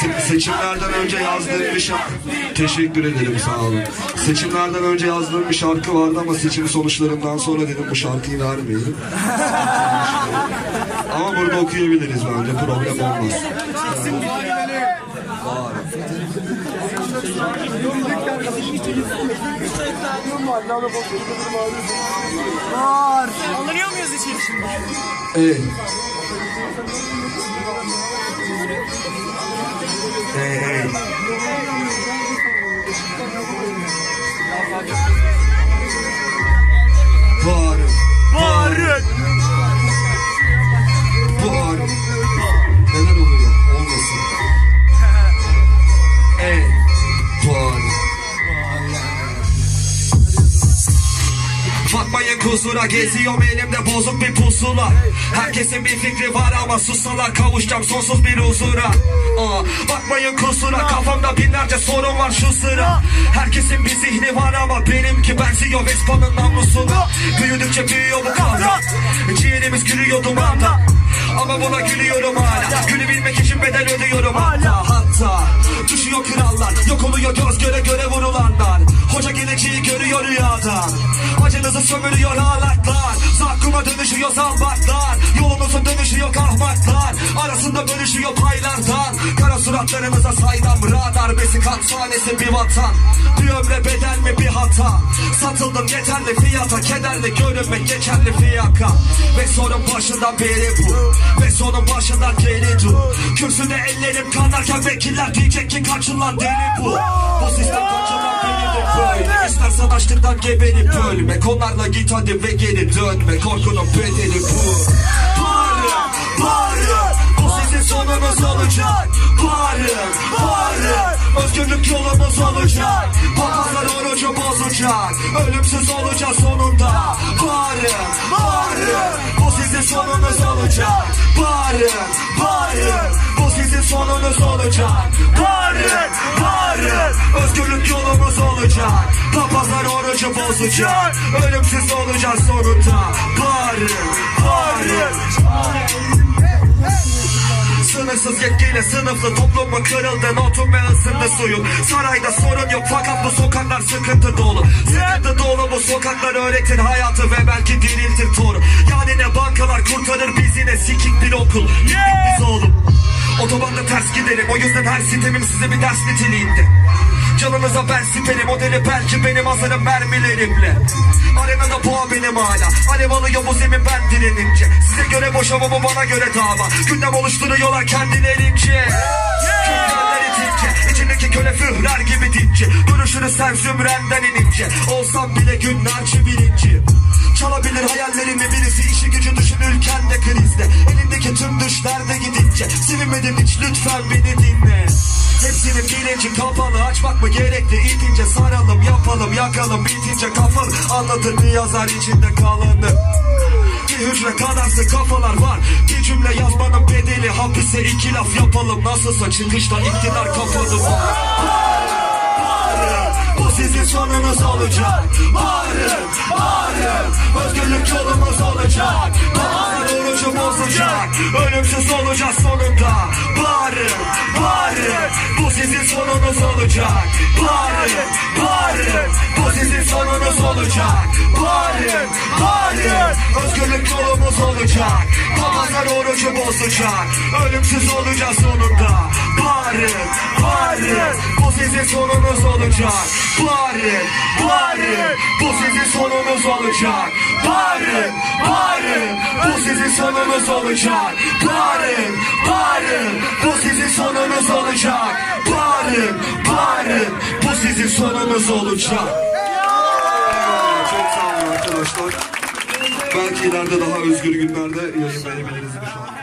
Se- seçimlerden önce yazdığım bir şarkı teşekkür ederim sağ olun. Seçimlerden önce yazdığım bir şarkı vardı ama seçim sonuçlarından sonra dedim bu şarkıyı vermeyelim. ama burada okuyabiliriz bence problem olmaz. Alınıyor muyuz içeri şimdi? Ey. えー Kusura geziyorum elimde bozuk bir pusula. Herkesin bir fikri var ama sussalar kavuşacağım sonsuz bir huzura. Bakmayın kusura kafamda binlerce sorun var şu sıra. Herkesin bir zihni var ama benimki benziyor Vespa'nın namlusuna. Büyüdükçe büyüyor bu kavram Ciğerimiz gülüyor dumanda ama buna gülüyorum hala Acınızı sömürüyor ağlaklar Zakkuma dönüşüyor zambaklar. Yolunuzun dönüşüyor kahmaklar Arasında bölüşüyor paylardan. Kara suratlarınıza saydam Radar besi kan sahnesi bir vatan. Bir ömre bedel mi bir hata? Satıldım yeterli fiyata Kederli görünmek geçerli fiyaka. Ve sorun başından beri bu. Ve sonun başından geri dur. Kürsüde ellerim kanarken vekiller diyecek ki kaçın lan deli bu. Bu sistem İstersen açlıktan geberip ölmek Onlarla git hadi ve geri dönme. Korkunun bedeli bu. Bağırın, bağırın Bu sizin sonunuz olacak. Bağırın, bağırın Özgürlük yolumuz olacak. Papazlar orucu bozacak. Ölümsüz olacağız sonunda Orucu bozacak Ölümsüz olacağız sonunda. Bağırın, bağırın Sınırsız yetkiyle sınıflı toplumu kırıldı. Notum ve ısındı suyun Sarayda sorun yok fakat bu sokaklar sıkıntı dolu. Sıkıntı dolu bu sokaklar öğretir hayatı ve belki diriltir toru. Yani ne bankalar kurtarır bizi ne sikik bir okul. Gittik biz oğlum. Otobanda ters giderim o yüzden her sitemim size bir ders niteliğinde Canınıza ben siperim o deli belki benim hazırım mermilerimle. Arenada boğa benim hala Alev alıyor bu zemin ben direnince Size göre boş ama bu bana göre dava. Gündem oluşturuyorlar kendilerince Köylerler itince İçindeki köle führer gibi dince Görüşürüz sen zümrenden inince. Olsam bile günlerce birinci Çalabilir hayallerimi birisi işi gücü düşünürken de krizde. Elindeki tüm düşlerde gidince. Sevinmedim hiç lütfen beni dinle Hepsinin bilinci kapalı açmak mı gerekli? İtince saralım yapalım yakalım. Bitince kafalı Anlatır bir yazar içinde kalanı bir hücre kadarsın kafalar var. Bir cümle yazmanın bedeli hapise iki laf yapalım. Nasılsa çıkışta iktidar kapalı Bağırın, bu sizin sonunuz olacak. Bağırın, bağırın Özgürlük yolumuz olacak. bozacak Ölümsüz olacağız sonunda. Bağırın, bağırın Bu sizin sonunuz olacak. Bağırın, bağırın Bu sizin sonunuz olacak. Bağırın, bağırın Özgürlük yolumuz olacak Babasın orucu bozacak Ölümsüz olacağız sonunda. Bağırın, bağırın Bu sizin sonunuz olacak. Bağırın, bağırın Bu sizin sonunuz olacak. Bağırın, bağırın Bu sizin sonunuz olacak. Bağırın, bağırın Bu sizin sonunuz olacak. Bağırın, bağırın Bu sizin sonunuz olacak ileride daha özgür günlerde yayın verebiliriz inşallah.